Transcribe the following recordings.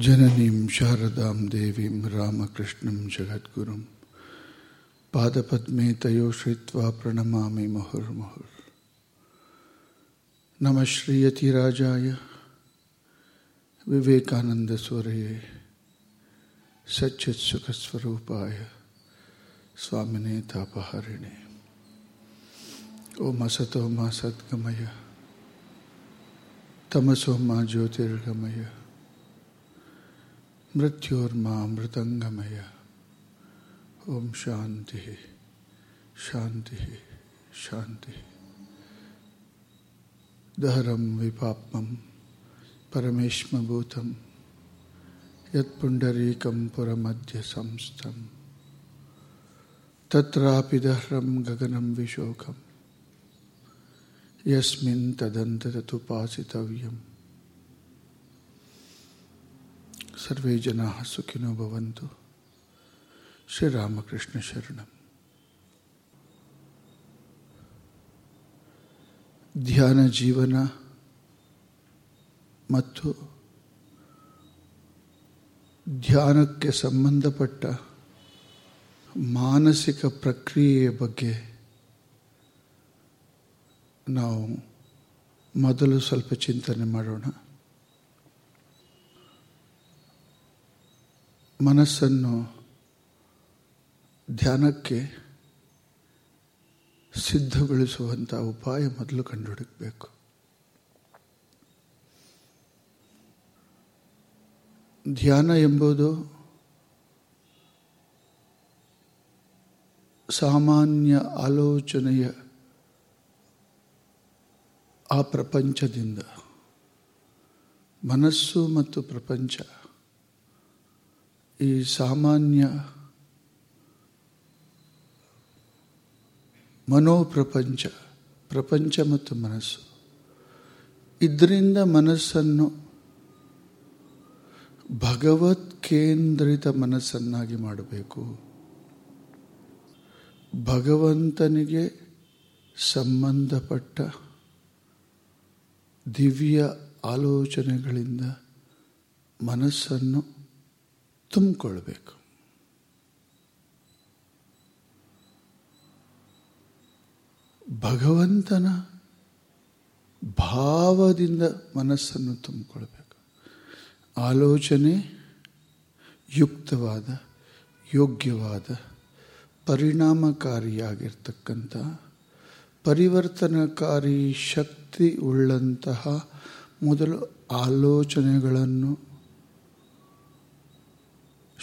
जननीं शारदां देवीं रामकृष्णं जगद्गुरुं। पादपद्मे तयो श्रित्वा प्रणमामि मुहुर्मुहुर्। नमः श्रीयतिराजाय विवेकानन्दस्वरये। सच्चित्सुखस्वरूपाय। स्वामिने तापहरिणे। ॐ असतो मा सद्गमय। तमसो मा ज्योतिर्गमय। ಮೃತ್ಯೋರ್ಮಾ ಮೃತಂಗಮಯ ಓಂ ಶಾಂತಿ ಶಾಂತಿ ಶಾಂತಿ ದಹರಂ ವಿಪಾಪ್ಮಂ ಪರಮೇಶ್ಮಭೂತಂ ಯತ್ಪುಂಡರೀಕಂ ಪುರಮಧ್ಯ ಸಂಸ್ಥಂ ತತ್ರಾಪಿ ದಹ್ರಂ ಗಗನಂ ವಿಶೋಕಂ ಯಸ್ಮಿನ್ ತದಂತತುಪಾಸಿತವ್ಯಂ ಸರ್ವೇ ಜನ ಸುಖಿನೋ ಭವಂತು. ಶ್ರೀರಾಮಕೃಷ್ಣ ಶರಣಂ. ಧ್ಯಾನ ಜೀವನ ಮತ್ತು ಧ್ಯಾನಕ್ಕೆ ಸಂಬಂಧಪಟ್ಟ ಮಾನಸಿಕ ಪ್ರಕ್ರಿಯೆಯ ಬಗ್ಗೆ ನಾವು ಮೊದಲು ಸ್ವಲ್ಪ ಚಿಂತನೆ ಮಾಡೋಣ. ಮನಸ್ಸನ್ನು ಧ್ಯಾನಕ್ಕೆ ಸಿದ್ಧಗೊಳಿಸುವಂಥ ಉಪಾಯ ಮೊದಲು ಕಂಡುಹುಡುಕಬೇಕು ಧ್ಯಾನ ಎಂಬುದು ಸಾಮಾನ್ಯ ಆಲೋಚನೆಯ ಆ ಪ್ರಪಂಚದಿಂದ ಮನಸ್ಸು ಮತ್ತು ಪ್ರಪಂಚ ಈ ಸಾಮಾನ್ಯ ಮನೋಪ್ರಪಂಚ, ಪ್ರಪಂಚ ಮತ್ತು ಮನಸ್ಸು. ಇದರಿಂದ ಮನಸ್ಸನ್ನು ಭಗವತ್ ಕೇಂದ್ರಿತ ಮನಸ್ಸನ್ನಾಗಿ ಮಾಡಬೇಕು. ಭಗವಂತನಿಗೆ ಸಂಬಂಧಪಟ್ಟ ದಿವ್ಯ ಆಲೋಚನೆಗಳಿಂದ ಮನಸ್ಸನ್ನು ತುಂಬಿಕೊಳ್ಬೇಕು. ಭಗವಂತನ ಭಾವದಿಂದ ಮನಸ್ಸನ್ನು ತುಂಬಿಕೊಳ್ಬೇಕು. ಆಲೋಚನೆ ಯುಕ್ತವಾದ ಯೋಗ್ಯವಾದ ಪರಿಣಾಮಕಾರಿಯಾಗಿರ್ತಕ್ಕಂಥ ಪರಿವರ್ತನಕಾರಿ ಶಕ್ತಿ ಉಳ್ಳಂತಹ ಮೊದಲು ಆಲೋಚನೆಗಳನ್ನು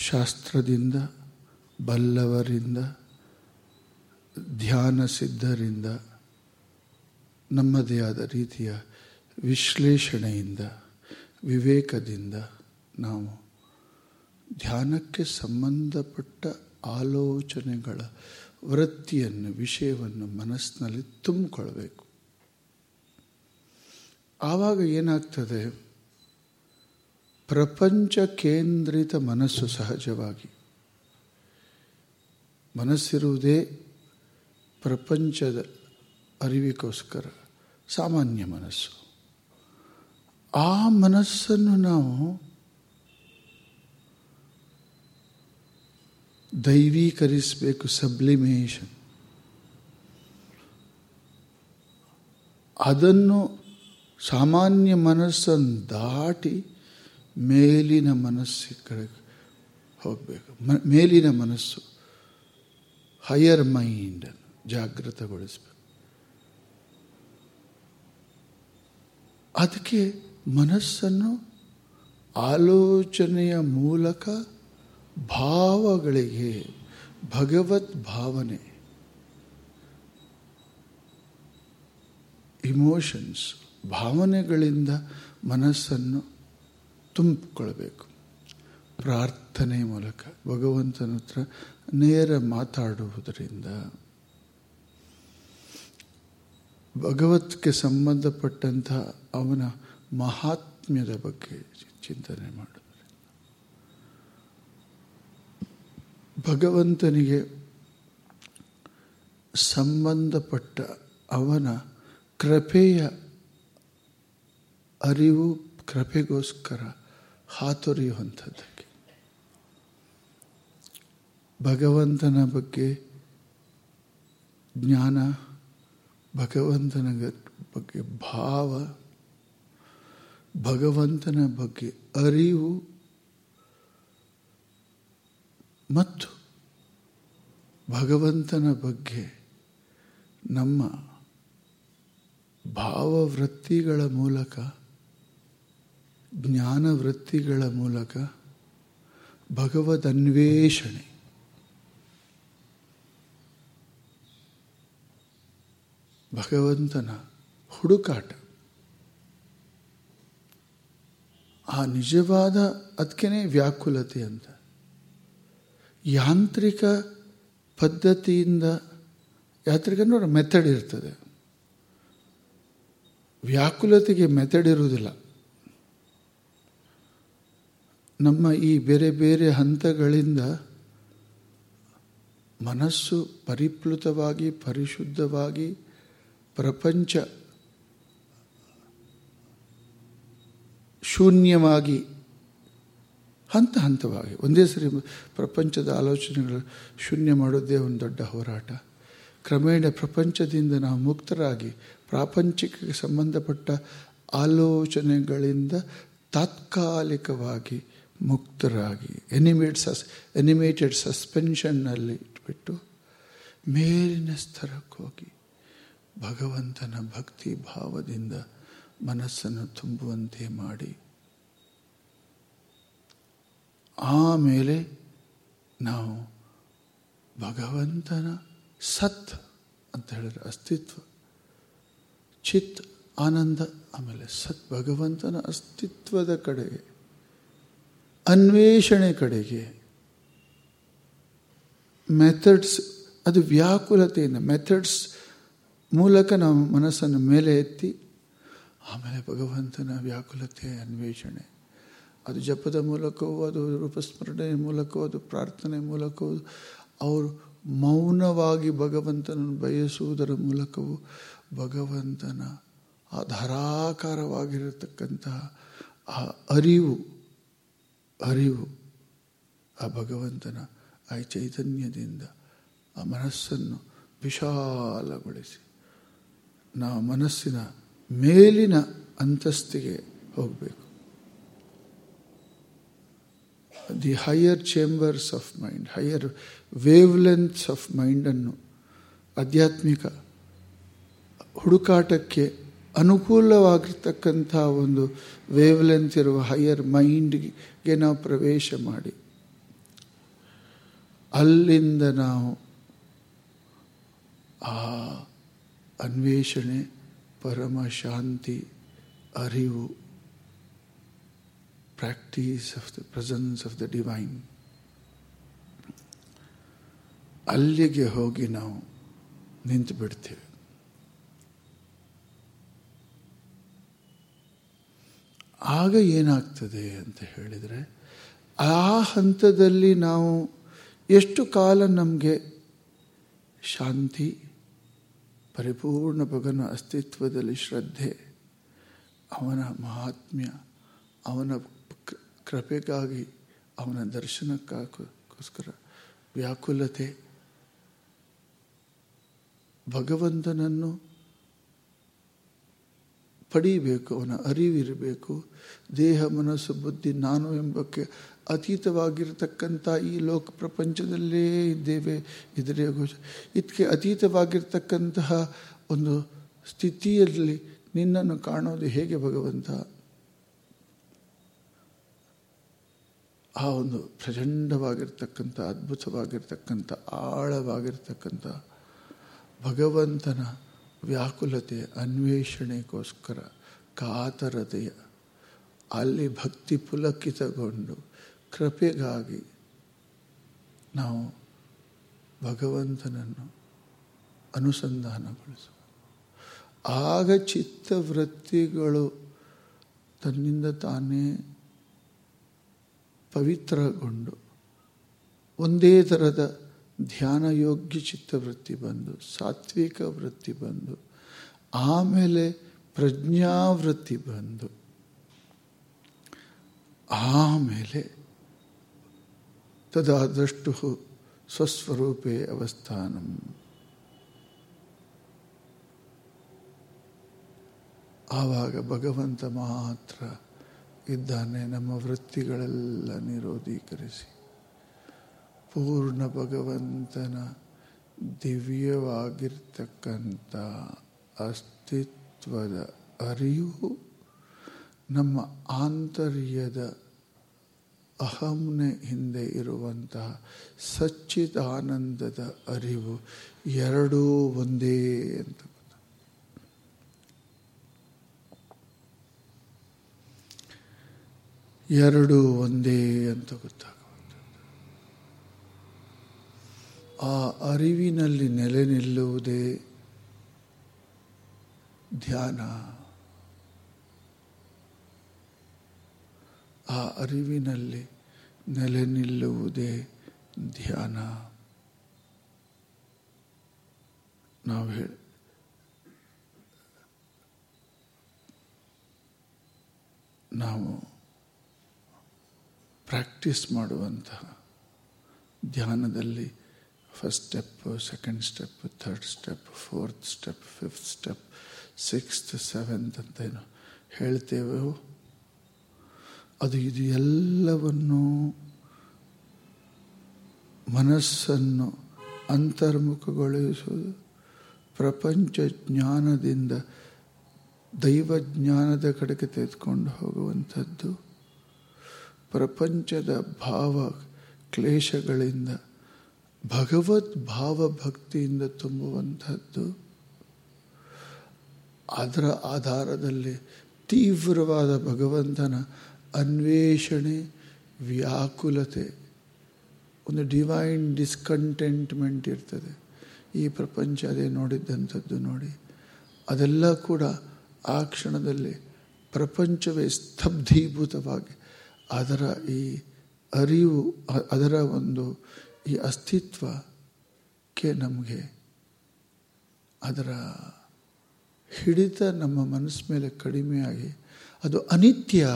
ಶಾಸ್ತ್ರದಿಂದ, ಬಲ್ಲವರಿಂದ ಧ್ಯಾನ ಸಿದ್ಧರಿಂದ ನಮ್ಮದೇ ಆದ ರೀತಿಯ ವಿಶ್ಲೇಷಣೆಯಿಂದ, ವಿವೇಕದಿಂದ ನಾವು ಧ್ಯಾನಕ್ಕೆ ಸಂಬಂಧಪಟ್ಟ ಆಲೋಚನೆಗಳ ವೃತ್ತಿಯನ್ನು, ವಿಷಯವನ್ನು ಮನಸ್ಸಿನಲ್ಲಿ ತುಂಬಿಕೊಳ್ಬೇಕು ಆವಾಗ ಏನಾಗ್ತದೆ? ಪ್ರಪಂಚ ಕೇಂದ್ರಿತ ಮನಸ್ಸು ಸಹಜವಾಗಿ. ಮನಸ್ಸಿರುವುದೇ ಪ್ರಪಂಚದ ಅರಿವಿಗೋಸ್ಕರ ಸಾಮಾನ್ಯ ಮನಸ್ಸು. ಆ ಮನಸ್ಸನ್ನು ನಾವು ದೈವೀಕರಿಸಬೇಕು, ಸಬ್ಲಿಮೇಷನ್. ಅದನ್ನು ಸಾಮಾನ್ಯ ಮನಸ್ಸನ್ನು ದಾಟಿ ಮೇಲಿನ ಮನಸ್ಸಿ ಕಡೆಗೆ ಹೋಗಬೇಕು. ಮೇಲಿನ ಮನಸ್ಸು ಹೈಯರ್ ಮೈಂಡನ್ನು ಜಾಗೃತಗೊಳಿಸಬೇಕು. ಅದಕ್ಕೆ ಮನಸ್ಸನ್ನು ಆಲೋಚನೆಯ ಮೂಲಕ ಭಾವಗಳಿಗೆ ಭಗವತ್ ಭಾವನೆ ಇಮೋಷನ್ಸ್ ಭಾವನೆಗಳಿಂದ ಮನಸ್ಸನ್ನು ತುಂಬಿಕೊಳ್ಬೇಕು ಪ್ರಾರ್ಥನೆ ಮೂಲಕ ಭಗವಂತನ ಹತ್ರ ನೇರ ಮಾತಾಡುವುದರಿಂದ ಭಗವತ್ಗೆ ಸಂಬಂಧಪಟ್ಟಂತಹ ಅವನ ಮಹಾತ್ಮ್ಯದ ಬಗ್ಗೆ ಚಿಂತನೆ ಮಾಡಿದರೆ ಭಗವಂತನಿಗೆ ಸಂಬಂಧಪಟ್ಟ ಅವನ ಕೃಪೆಯ ಅರಿವು ಕೃಪೆಗೋಸ್ಕರ ಹಾತೊರೆಯುವಂಥದ್ದಕ್ಕೆ. ಭಗವಂತನ ಬಗ್ಗೆ ಜ್ಞಾನ, ಭಗವಂತನ ಬಗ್ಗೆ ಭಾವ, ಭಗವಂತನ ಬಗ್ಗೆ ಅರಿವು ಮತ್ತು ಭಗವಂತನ ಬಗ್ಗೆ ನಮ್ಮ ಭಾವವೃತ್ತಿಗಳ ಮೂಲಕ ಜ್ಞಾನವೃತ್ತಿಗಳ ಮೂಲಕ ಭಗವದನ್ವೇಷಣೆ ಭಗವಂತನ ಹುಡುಕಾಟ. ಆ ನಿಜವಾದ ಅದಕ್ಕೇ ವ್ಯಾಕುಲತೆ ಅಂತ. ಯಾಂತ್ರಿಕ ಪದ್ಧತಿಯಿಂದ ಯಾತ್ರಿಕ ಮೆಥಡ್ ಇರ್ತದೆ. ವ್ಯಾಕುಲತೆಗೆ ಮೆಥಡ್ ಇರುವುದಿಲ್ಲ. ನಮ್ಮ ಈ ಬೇರೆ ಬೇರೆ ಹಂತಗಳಿಂದ ಮನಸ್ಸು ಪರಿಪ್ಲುತವಾಗಿ, ಪರಿಶುದ್ಧವಾಗಿ ಪ್ರಪಂಚ ಶೂನ್ಯವಾಗಿ ಹಂತ ಹಂತವಾಗಿ, ಒಂದೇ ಸರಿ ಪ್ರಪಂಚದ ಆಲೋಚನೆಗಳು ಶೂನ್ಯ ಮಾಡೋದೇ ಒಂದು ದೊಡ್ಡ ಹೋರಾಟ. ಕ್ರಮೇಣ ಪ್ರಪಂಚದಿಂದ ನಾವು ಮುಕ್ತರಾಗಿ, ಪ್ರಾಪಂಚಿಕಕ್ಕೆ ಸಂಬಂಧಪಟ್ಟ ಆಲೋಚನೆಗಳಿಂದ ತಾತ್ಕಾಲಿಕವಾಗಿ ಮುಕ್ತರಾಗಿ. ಎನಿಮೇಟ್ ಸಸ್ ಎನಿಮೇಟೆಡ್ ಸಸ್ಪೆನ್ಷನ್ನಲ್ಲಿ ಇಟ್ಬಿಟ್ಟು ಮೇಲಿನ ಸ್ತರಕ್ಕೋಗಿ ಭಗವಂತನ ಭಕ್ತಿ ಭಾವದಿಂದ ಮನಸ್ಸನ್ನು ತುಂಬುವಂತೆ ಮಾಡಿ. ಆಮೇಲೆ ನಾವು ಭಗವಂತನ ಸತ್ ಅಂತ ಹೇಳಿದ್ರೆ ಅಸ್ತಿತ್ವ, ಚಿತ್ ಆನಂದ, ಆಮೇಲೆ ಸತ್ ಭಗವಂತನ ಅಸ್ತಿತ್ವದ ಕಡೆಗೆ ಅನ್ವೇಷಣೆ ಕಡೆಗೆ. ಮೆಥಡ್ಸ್ ಅದು ವ್ಯಾಕುಲತೆಯಿಂದ ಮೆಥಡ್ಸ್ ಮೂಲಕ ನಾವು ಮನಸ್ಸನ್ನು ಮೇಲೆ ಎತ್ತಿ, ಆಮೇಲೆ ಭಗವಂತನ ವ್ಯಾಕುಲತೆ, ಅನ್ವೇಷಣೆ. ಅದು ಜಪದ ಮೂಲಕವೋ, ಅದು ರೂಪಸ್ಮರಣೆ ಮೂಲಕವೋ, ಅದು ಪ್ರಾರ್ಥನೆ ಮೂಲಕವೋ, ಅವರು ಮೌನವಾಗಿ ಭಗವಂತನನ್ನು ಬಯಸುವುದರ ಮೂಲಕವೂ ಭಗವಂತನ ಆ ಧಾರಾಕಾರವಾಗಿರತಕ್ಕಂತಹ ಆ ಅರಿವು ಅರಿವು, ಆ ಭಗವಂತನ, ಆ ಚೈತನ್ಯದಿಂದ ಆ ಮನಸ್ಸನ್ನು ವಿಶಾಲಗೊಳಿಸಿ ನಾವು ಮನಸ್ಸಿನ ಮೇಲಿನ ಅಂತಸ್ತಿಗೆ ಹೋಗಬೇಕು. The higher chambers of mind higher wavelengths of ಮೈಂಡನ್ನು ಆಧ್ಯಾತ್ಮಿಕ ಹುಡುಕಾಟಕ್ಕೆ ಅನುಕೂಲವಾಗಿರ್ತಕ್ಕಂಥ ಒಂದು ವೇವ್ ಲೆಂತ್ ಇರುವ ಹೈಯರ್ ಮೈಂಡ್ಗೆ ನಾವು ಪ್ರವೇಶ ಮಾಡಿ. ಅಲ್ಲಿಂದ ನಾವು ಆ ಅನ್ವೇಷಣೆ, ಪರಮ ಶಾಂತಿ, ಅರಿವು practice of the presence of the divine ಅಲ್ಲಿಗೆ ಹೋಗಿ ನಾವು ನಿಂತು ಬಿಡ್ತೇವೆ ಆಗ ಏನಾಗ್ತದೆ ಅಂತ ಹೇಳಿದರೆ, ಆ ಹಂತದಲ್ಲಿ ನಾವು ಎಷ್ಟು ಕಾಲ ನಮಗೆ ಶಾಂತಿ, ಪರಿಪೂರ್ಣ ಭಗನ ಅಸ್ತಿತ್ವದಲ್ಲಿ ಶ್ರದ್ಧೆ, ಅವನ ಮಹಾತ್ಮ್ಯ, ಅವನ ಕೃಪೆಗಾಗಿ ಅವನ ದರ್ಶನಕ್ಕಾಗೋಸ್ಕರ ವ್ಯಾಕುಲತೆ, ಭಗವಂತನನ್ನು ಪಡೀಬೇಕು, ಅವನ ಅರಿವಿರಬೇಕು. ದೇಹ, ಮನಸ್ಸು, ಬುದ್ಧಿ, ನಾನು ಎಂಬಕ್ಕೆ ಅತೀತವಾಗಿರ್ತಕ್ಕಂಥ ಈ ಲೋಕ ಪ್ರಪಂಚದಲ್ಲೇ ಇದ್ದೇವೆ ಇದರೇ ಗೋಚ ಇದಕ್ಕೆ ಅತೀತವಾಗಿರ್ತಕ್ಕಂತಹ ಒಂದು ಸ್ಥಿತಿಯಲ್ಲಿ ನಿನ್ನನ್ನು ಕಾಣೋದು ಹೇಗೆ ಭಗವಂತ? ಆ ಒಂದು ಪ್ರಚಂಡವಾಗಿರ್ತಕ್ಕಂಥ, ಅದ್ಭುತವಾಗಿರ್ತಕ್ಕಂಥ, ಆಳವಾಗಿರ್ತಕ್ಕಂಥ ಭಗವಂತನ ವ್ಯಾಕುಲತೆ ಅನ್ವೇಷಣೆಗೋಸ್ಕರ ಕಾತರತೆಯ, ಅಲ್ಲಿ ಭಕ್ತಿ ಪುಲಕಿತಗೊಂಡು ಕೃಪೆಗಾಗಿ ನಾವು ಭಗವಂತನನ್ನು ಅನುಸಂಧಾನಗೊಳಿಸುವ. ಆಗ ಚಿತ್ತವೃತ್ತಿಗಳು ತನ್ನಿಂದ ತಾನೇ ಪವಿತ್ರಗೊಂಡು ಒಂದೇ ಥರದ ಧ್ಯಾನಯೋಗ್ಯ ಚಿತ್ತವೃತ್ತಿ ಬಂದು, ಸಾತ್ವಿಕ ವೃತ್ತಿ ಬಂದು, ಆಮೇಲೆ ಪ್ರಜ್ಞಾವೃತ್ತಿ ಬಂದು, ಆಮೇಲೆ ತದಾ ದ್ರಷ್ಟು ಸ್ವಸ್ವರೂಪೇ ಅವಸ್ಥಾನಂ. ಆವಾಗ ಭಗವಂತ ಮಾತ್ರ ಇದ್ದಾನೆ, ನಮ್ಮ ವೃತ್ತಿಗಳೆಲ್ಲ ನಿರೋಧೀಕರಿಸಿ. ಪೂರ್ಣ ಭಗವಂತನ ದಿವ್ಯವಾಗಿರ್ತಕ್ಕಂಥ ಅಸ್ತಿತ್ವದ ಅರಿವು ನಮ್ಮ ಆಂತರ್ಯದ ಅಹಂನ ಹಿಂದೆ ಇರುವಂತಹ ಸಚ್ಚಿದಾನಂದದ ಅರಿವು ಎರಡೂ ಒಂದೇ ಅಂತ ಎರಡೂ ಒಂದೇ ಅಂತ ಗೊತ್ತಾಗುವಂಥದ್ದು ಆ ಅರಿವಿನಲ್ಲಿ ನೆಲೆ ನಿಲ್ಲುವುದೇ ಧ್ಯಾನ. ಆ ಅರಿವಿನಲ್ಲಿ ನೆಲೆ ನಿಲ್ಲುವುದೇ ಧ್ಯಾನ. ನಾವು ಹೇಳಿ ನಾವು ಪ್ರಾಕ್ಟೀಸ್ ಮಾಡುವಂತಹ ಧ್ಯಾನದಲ್ಲಿ first step second step third step fourth step fifth step sixth seventh ಅಂತೇನು ಹೇಳ್ತೇವೆ. ಅದು ಇದು ಎಲ್ಲವನ್ನು ಮನಸ್ಸನ್ನು ಅಂತರ್ಮುಖಗೊಳಿಸುವುದು. ಪ್ರಪಂಚ ಜ್ಞಾನದಿಂದ ದೈವಜ್ಞಾನದ ಕಡೆಗೆ ತೆಗೆದುಕೊಂಡು ಹೋಗುವಂಥದ್ದು. ಪ್ರಪಂಚದ ಭಾವ, ಕ್ಲೇಶಗಳಿಂದ ಭಗವದ್ ಭಾವಭಕ್ತಿಯಿಂದ ತುಂಬುವಂಥದ್ದು ಅದರ ಆಧಾರದಲ್ಲಿ ತೀವ್ರವಾದ ಭಗವಂತನ ಅನ್ವೇಷಣೆ, ವ್ಯಾಕುಲತೆ, ಒಂದು ಡಿವೈನ್ ಡಿಸ್ಕಂಟೆಂಟ್ಮೆಂಟ್ ಇರ್ತದೆ. ಈ ಪ್ರಪಂಚ ಅದೇ ನೋಡಿದ್ದಂಥದ್ದು ನೋಡಿ. ಅದೆಲ್ಲ ಕೂಡ ಆ ಕ್ಷಣದಲ್ಲಿ ಪ್ರಪಂಚವೇ ಸ್ತಬ್ಧೀಭೂತವಾಗಿ ಅದರ ಈ ಅರಿವು, ಅದರ ಒಂದು ಈ ಅಸ್ತಿತ್ವಕ್ಕೆ ನಮಗೆ ಅದರ ಹಿಡಿತ ನಮ್ಮ ಮನಸ್ಸು ಮೇಲೆ ಕಡಿಮೆಯಾಗಿ ಅದು ಅನಿತ್ಯ.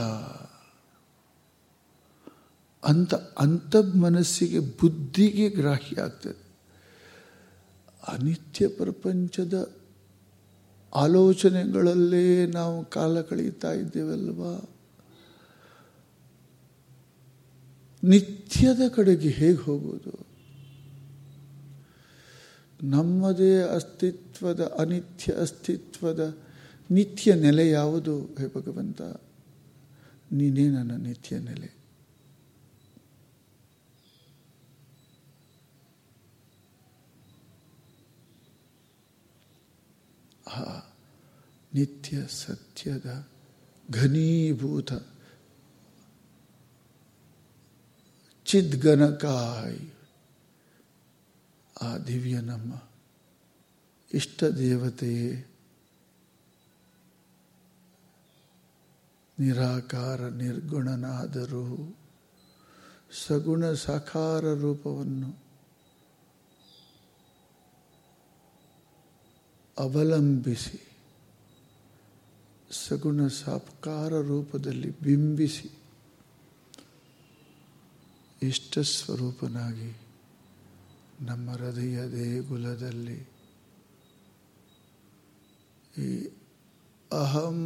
ಅಂತ ಅಂಥ ಮನಸ್ಸಿಗೆ ಬುದ್ಧಿಗೆ ಗ್ರಾಹ್ಯ ಆಗ್ತದೆ. ಅನಿತ್ಯ ಪ್ರಪಂಚದ ಆಲೋಚನೆಗಳಲ್ಲೇ ನಾವು ಕಾಲ ಕಳೀತಾ ಇದ್ದೇವಲ್ವಾ? ನಿತ್ಯದ ಕಡೆಗೆ ಹೇಗೆ ಹೋಗೋದು ನಮ್ಮದೇ ಅಸ್ತಿತ್ವದ, ಅನಿತ್ಯ ಅಸ್ತಿತ್ವದ ನಿತ್ಯ ನೆಲೆ ಯಾವುದು ಹೇ ಭಗವಂತ? ನೀನೇ ನನ್ನ ನಿತ್ಯ ನೆಲೆ. ಆ ನಿತ್ಯ ಸತ್ಯದ ಘನೀಭೂತ ಚಿದ್ಗನಕಾಯ್ ಆ ದಿವ್ಯ ನಮ್ಮ ಇಷ್ಟ ದೇವತೆಯೇ. ನಿರಾಕಾರ ನಿರ್ಗುಣನಾದರೂ ಸಗುಣ ಸಾಕಾರ ರೂಪವನ್ನು ಅವಲಂಬಿಸಿ ಸಗುಣ ಸಾಕಾರ ರೂಪದಲ್ಲಿ ಬಿಂಬಿಸಿ ಇಷ್ಟ ಸ್ವರೂಪನಾಗಿ ನಮ್ಮ ಹೃದಯ ದೇಗುಲದಲ್ಲಿ ಈ ಅಹಂ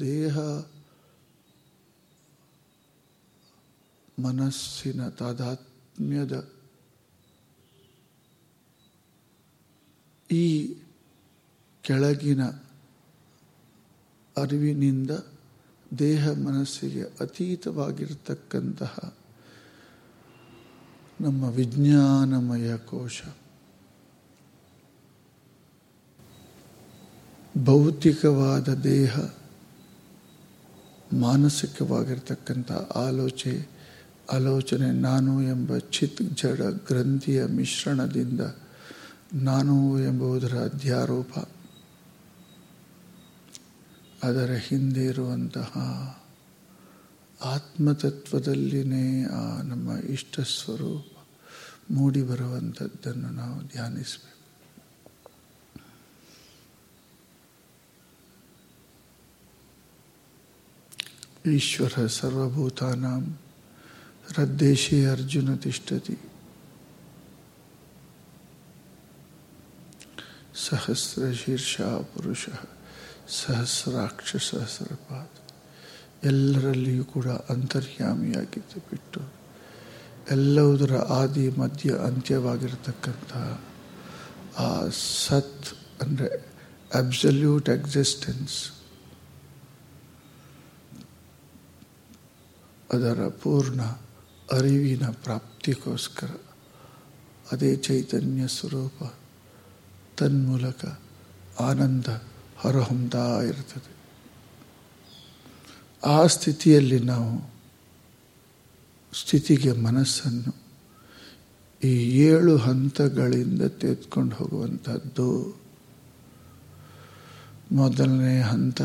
ದೇಹ ಮನಸ್ಸಿನ ತಾದಾತ್ಮ್ಯದ ಈ ಕೆಳಗಿನ ಅರಿವಿನಿಂದ ದೇಹ ಮನಸ್ಸಿಗೆ ಅತೀತವಾಗಿರ್ತಕ್ಕಂತಹ ನಮ್ಮ ವಿಜ್ಞಾನಮಯ ಕೋಶ. ಭೌತಿಕವಾದ ದೇಹ ಮಾನಸಿಕವಾಗಿರ್ತಕ್ಕಂಥ ಆಲೋಚನೆ ಆಲೋಚನೆ ನಾನು ಎಂಬ ಚಿತ್ ಜಡ ಗ್ರಂಥಿಯ ಮಿಶ್ರಣದಿಂದ ನಾನು ಎಂಬುದರ ಅಧ್ಯಾರೋಪ. ಅದರ ಹಿಂದೆ ಇರುವಂತಹ ಆತ್ಮತತ್ವದಲ್ಲಿನೇ ಆ ನಮ್ಮ ಇಷ್ಟ ಸ್ವರೂಪ ಮೂಡಿ ಬರುವಂಥದ್ದನ್ನು ನಾವು ಧ್ಯಾನಿಸಬೇಕು ಈಶ್ವರ ಸರ್ವಭೂತಾನಾಂ ಹೃದ್ದೇಶೇ ಅರ್ಜುನ ತಿಷ್ಠತಿ ಸಹಸ್ರಶೀರ್ಷ ಪುರುಷ ಸಹಸ್ರಾಕ್ಷ ಸಹಸ್ರಪಾದ ಎಲ್ಲರಲ್ಲಿಯೂ ಕೂಡ ಅಂತರ್ಯಾಮಿಯಾಗಿದ್ದು ಬಿಟ್ಟು ಎಲ್ಲವುದರ ಆದಿ, ಮಧ್ಯ ಅಂತ್ಯವಾಗಿರತಕ್ಕಂತಹ ಆ ಸತ್ ಅಂದರೆ ಅಬ್ಸಲ್ಯೂಟ್ ಎಕ್ಸಿಸ್ಟೆನ್ಸ್ ಅದರ ಪೂರ್ಣ ಅರಿವಿನ ಪ್ರಾಪ್ತಿಗೋಸ್ಕರ ಅದೇ ಚೈತನ್ಯ ಸ್ವರೂಪ ತನ್ಮೂಲಕ ಆನಂದ ಹೊರಹೊಮ್ತಾ ಇರ್ತದೆ ಆ ಸ್ಥಿತಿಯಲ್ಲಿ ನಾವು ಸ್ಥಿತಿಗೆ ಮನಸ್ಸನ್ನು ಈ ಏಳು ಹಂತಗಳಿಂದ ತೆಗೆದುಕೊಂಡು ಹೋಗುವಂಥದ್ದು. ಮೊದಲನೇ ಹಂತ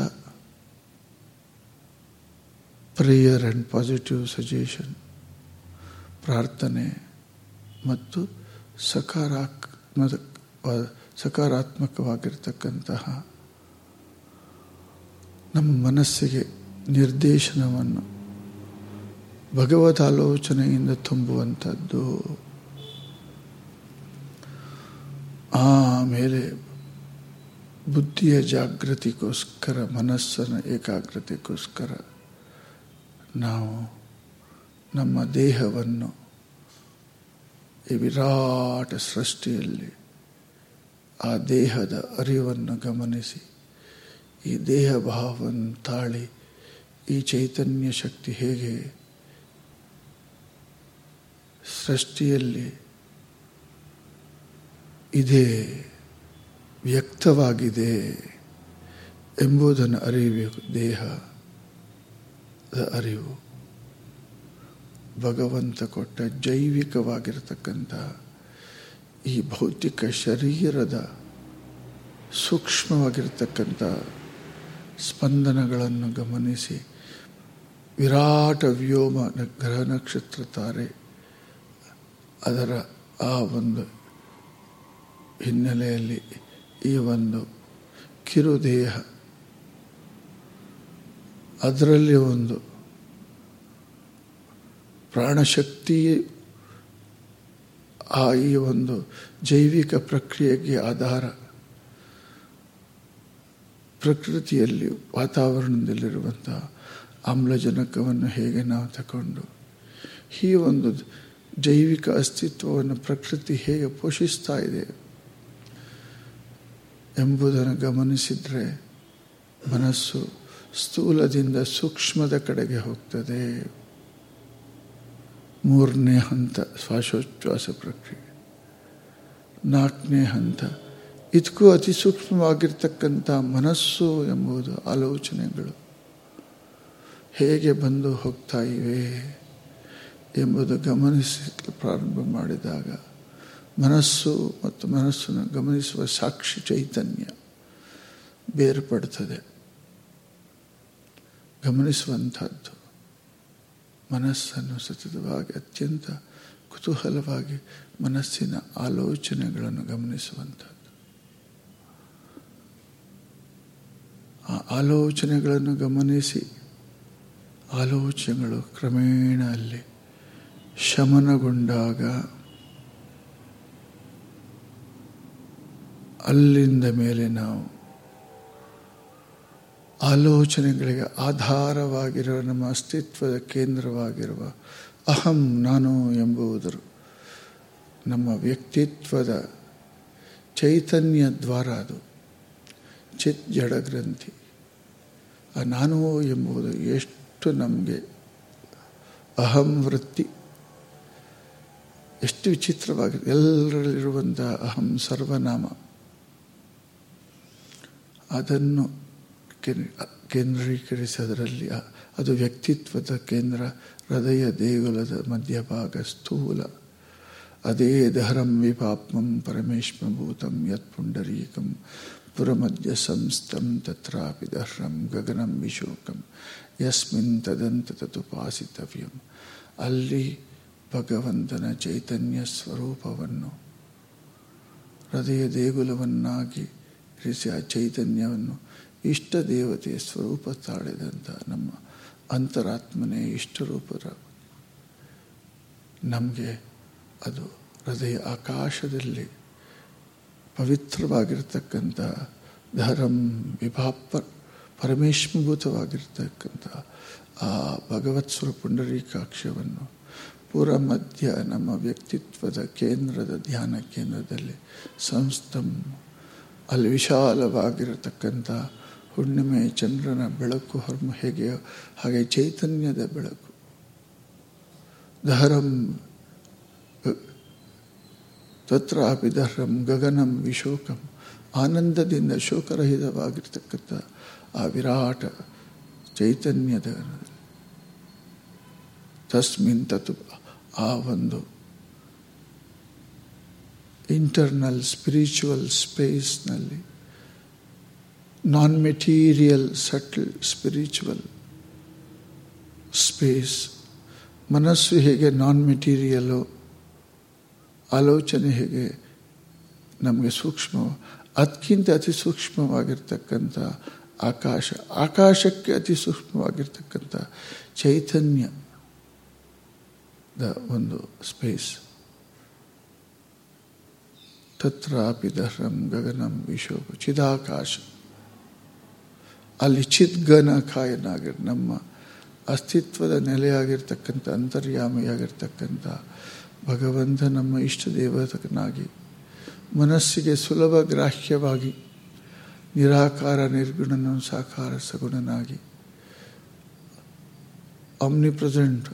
ಪ್ರೇಯರ್ ಆ್ಯಂಡ್ ಪಾಸಿಟಿವ್ ಸಜೆಷನ್ ಪ್ರಾರ್ಥನೆ ಮತ್ತು ಸಕಾರಾತ್ಮಕ, ಸಕಾರಾತ್ಮಕವಾಗಿರ್ತಕ್ಕಂತಹ ನಮ್ಮ ಮನಸ್ಸಿಗೆ ನಿರ್ದೇಶನವನ್ನು ಭಗವತ್ ಆಲೋಚನೆಯಿಂದ ತುಂಬುವಂಥದ್ದು ಆಮೇಲೆ ಬುದ್ಧಿಯ ಜಾಗೃತಿಗೋಸ್ಕರ ಮನಸ್ಸನ ಏಕಾಗ್ರತೆಗೋಸ್ಕರ ನಾವು ನಮ್ಮ ದೇಹವನ್ನು ಈ ವಿರಾಟ ಸೃಷ್ಟಿಯಲ್ಲಿ ಆ ದೇಹದ ಅರಿವನ್ನು ಗಮನಿಸಿ, ಈ ದೇಹ ಭಾವವನ್ನು ತಾಳಿ ಈ ಚೈತನ್ಯ ಶಕ್ತಿ ಹೇಗೆ ಸೃಷ್ಟಿಯಲ್ಲಿ ಇದೆ ವ್ಯಕ್ತವಾಗಿದೆ ಎಂಬುದನ್ನು ಅರಿಯಬೇಕು ದೇಹ ಅರಿವು. ಭಗವಂತ ಕೊಟ್ಟ ಜೈವಿಕವಾಗಿರತಕ್ಕಂಥ ಈ ಭೌತಿಕ ಶರೀರದ ಸೂಕ್ಷ್ಮವಾಗಿರತಕ್ಕಂಥ ಸ್ಪಂದನಗಳನ್ನು ಗಮನಿಸಿ ವಿರಾಟ ವ್ಯೋಮ ಗ್ರಹ ನಕ್ಷತ್ರ ತಾರೆ ಅದರ ಆ ಒಂದು ಹಿನ್ನೆಲೆಯಲ್ಲಿ ಈ ಒಂದು ಕಿರುದೇಹ. ಅದರಲ್ಲಿ ಒಂದು ಪ್ರಾಣಶಕ್ತಿ ಆ ಈ ಒಂದು ಜೈವಿಕ ಪ್ರಕ್ರಿಯೆಗೆ ಆಧಾರ. ಪ್ರಕೃತಿಯಲ್ಲಿ ವಾತಾವರಣದಲ್ಲಿರುವಂತಹ ಆಮ್ಲಜನಕವನ್ನು ಹೇಗೆ ನಾವು ತಗೊಂಡು ಈ ಒಂದು ಜೈವಿಕ ಅಸ್ತಿತ್ವವನ್ನು ಪ್ರಕೃತಿ ಹೇಗೆ ಪೋಷಿಸ್ತಾ ಇದೆ ಎಂಬುದನ್ನು ಗಮನಿಸಿದರೆ ಮನಸ್ಸು ಸ್ಥೂಲದಿಂದ ಸೂಕ್ಷ್ಮದ ಕಡೆಗೆ ಹೋಗ್ತದೆ. ಮೂರನೇ ಹಂತ ಶ್ವಾಸೋಚ್ಛ್ವಾಸ ಪ್ರಕ್ರಿಯೆ. ನಾಲ್ಕನೇ ಹಂತ ಇದಕ್ಕೂ ಅತಿ ಸೂಕ್ಷ್ಮವಾಗಿರ್ತಕ್ಕಂಥ ಮನಸ್ಸು ಎಂಬುದು ಆಲೋಚನೆಗಳು. ಹೇಗೆ ಬಂದು ಹೋಗ್ತಾ ಇವೆ ಎಂಬುದು ಗಮನಿಸಲಿಕ್ಕೆ ಪ್ರಾರಂಭ ಮಾಡಿದಾಗ ಮನಸ್ಸು ಮತ್ತು ಮನಸ್ಸನ್ನು ಗಮನಿಸುವ ಸಾಕ್ಷಿ ಚೈತನ್ಯ ಬೇರ್ಪಡ್ತದೆ. ಗಮನಿಸುವಂಥದ್ದು ಮನಸ್ಸನ್ನು ಸತತವಾಗಿ ಅತ್ಯಂತ ಕುತೂಹಲವಾಗಿ ಮನಸ್ಸಿನ ಆಲೋಚನೆಗಳನ್ನು ಗಮನಿಸುವಂಥದ್ದು. ಆ ಆಲೋಚನೆಗಳನ್ನು ಗಮನಿಸಿ ಆಲೋಚನೆಗಳು ಕ್ರಮೇಣ ಅಲ್ಲಿ ಶಮನಗೊಂಡಾಗ ಅಲ್ಲಿಂದ ಮೇಲೆ ನಾವು ಆಲೋಚನೆಗಳಿಗೆ ಆಧಾರವಾಗಿರುವ ನಮ್ಮ ಅಸ್ತಿತ್ವದ ಕೇಂದ್ರವಾಗಿರುವ ಅಹಂ ನಾನು ಎಂಬುವುದರು. ನಮ್ಮ ವ್ಯಕ್ತಿತ್ವದ ಚೈತನ್ಯ ದ್ವಾರ ಅದು. ಚಿತ್ ಜಡ ಗ್ರಂಥಿ. ಆ ನಾನು ಎಂಬುದು ಎಷ್ಟು ನಮಗೆ ಅಹಂ ವೃತ್ತಿ ಎಷ್ಟು ವಿಚಿತ್ರವಾಗಿದೆ ಎಲ್ಲರಲ್ಲಿರುವಂಥ ಅಹಂ ಸರ್ವನಾಮ. ಅದನ್ನು ಕೇಂದ್ರೀಕರಿಸೋದರಲ್ಲಿ ಅದು ವ್ಯಕ್ತಿತ್ವದ ಕೇಂದ್ರ, ಹೃದಯ ದೇಗುಲದ ಮಧ್ಯಭಾಗ ಸ್ಥೂಲ. ಅದೇ ದಹರಂ ವಿಪಾಪ್ಮಂ ಪರಮೇಶ್ವಭೂತಂ ಯತ್ ಪುಂಡರೀಕಂ ಪುರಮಧ್ಯ ಸಂಸ್ಥಂ ತತ್ರಾಪಿ ದಹ್ರಂ ಗಗನಂ ವಿಶೋಕಂ ಯಸ್ಮಿನ್ ತದಂತ ತದುಪಾಸಿತವ್ಯಂ ಅಲ್ಲಿ ಭಗವಂತನ ಚೈತನ್ಯ ಸ್ವರೂಪವನ್ನು ಹೃದಯ ದೇಗುಲವನ್ನಾಗಿ ಇರಿಸಿ ಆ ಚೈತನ್ಯವನ್ನು ಇಷ್ಟ ದೇವತೆಯ ಸ್ವರೂಪ ತಾಳಿದಂಥ ನಮ್ಮ ಅಂತರಾತ್ಮನೇ ಇಷ್ಟರೂಪರ ನಮಗೆ ಅದು ಹೃದಯ ಆಕಾಶದಲ್ಲಿ ಪವಿತ್ರವಾಗಿರ್ತಕ್ಕಂಥ ಧರಂ ವಿಭಾಪ ಪರಮೇಶ್ಮಭೂತವಾಗಿರ್ತಕ್ಕಂಥ ಆ ಭಗವತ್ಸುರ ಪುಂಡರೀಕಾಕ್ಷವನ್ನು ಪೂರ ಮಧ್ಯ ನಮ್ಮ ವ್ಯಕ್ತಿತ್ವದ ಕೇಂದ್ರದ, ಧ್ಯಾನ ಕೇಂದ್ರದಲ್ಲಿ ಸಂಸ್ಥಂ. ಅಲ್ಲಿ ವಿಶಾಲವಾಗಿರತಕ್ಕಂಥ ಹುಣ್ಣಿಮೆ, ಚಂದ್ರನ ಬೆಳಕು, ಹೊರಮು ಹೇಗೆಯೋ ಹಾಗೆ ಚೈತನ್ಯದ ಬೆಳಕು. ದಹರಂ ತತ್ರಾಪಿ ದಹರಂ ಗಗನಂ ವಿಶೋಕಂ. ಆನಂದದಿಂದ ಶೋಕರಹಿತವಾಗಿರ್ತಕ್ಕಂಥ ಆ ವಿರಾಟ ಚೈತನ್ಯದ ತಸ್ಮಿನ್ ತತ್ ಆ ಒಂದು internal spiritual ಸ್ಪೇಸ್ನಲ್ಲಿ non material subtle spiritual space ಮನಸ್ಸು ಹೇಗೆ ನಾನ್ ಮೆಟೀರಿಯಲು ಆಲೋಚನೆ ಹೇಗೆ ನಮಗೆ ಸೂಕ್ಷ್ಮ ಅದಕ್ಕಿಂತ ಅತಿ ಸೂಕ್ಷ್ಮವಾಗಿರ್ತಕ್ಕಂಥ ಆಕಾಶ, ಆಕಾಶಕ್ಕೆ ಅತಿ ಸೂಕ್ಷ್ಮವಾಗಿರ್ತಕ್ಕಂಥ ಚೈತನ್ಯದ ಒಂದು ಸ್ಪೇಸ್ ತತ್ರಾಪಿ ದಹ್ರಂ ಗಗನಂ ವಿಶೋಭ, ಚಿದಾಕಾಶ. ಅಲ್ಲಿ ಚಿದ್ಗನ ಕಾಯನಾಗಿ ನಮ್ಮ ಅಸ್ತಿತ್ವದ ನೆಲೆಯಾಗಿರ್ತಕ್ಕಂಥ, ಅಂತರ್ಯಾಮಿಯಾಗಿರ್ತಕ್ಕಂಥ ಭಗವಂತ ನಮ್ಮ ಇಷ್ಟ ದೇವತನಾಗಿ ಮನಸ್ಸಿಗೆ ಸುಲಭ ಗ್ರಾಹ್ಯವಾಗಿ, ನಿರಾಕಾರ ನಿರ್ಗುಣನ ಸಾಕಾರ ಸಗುಣನಾಗಿ ಅಮ್ನಿ ಪ್ರೆಸೆಂಟ್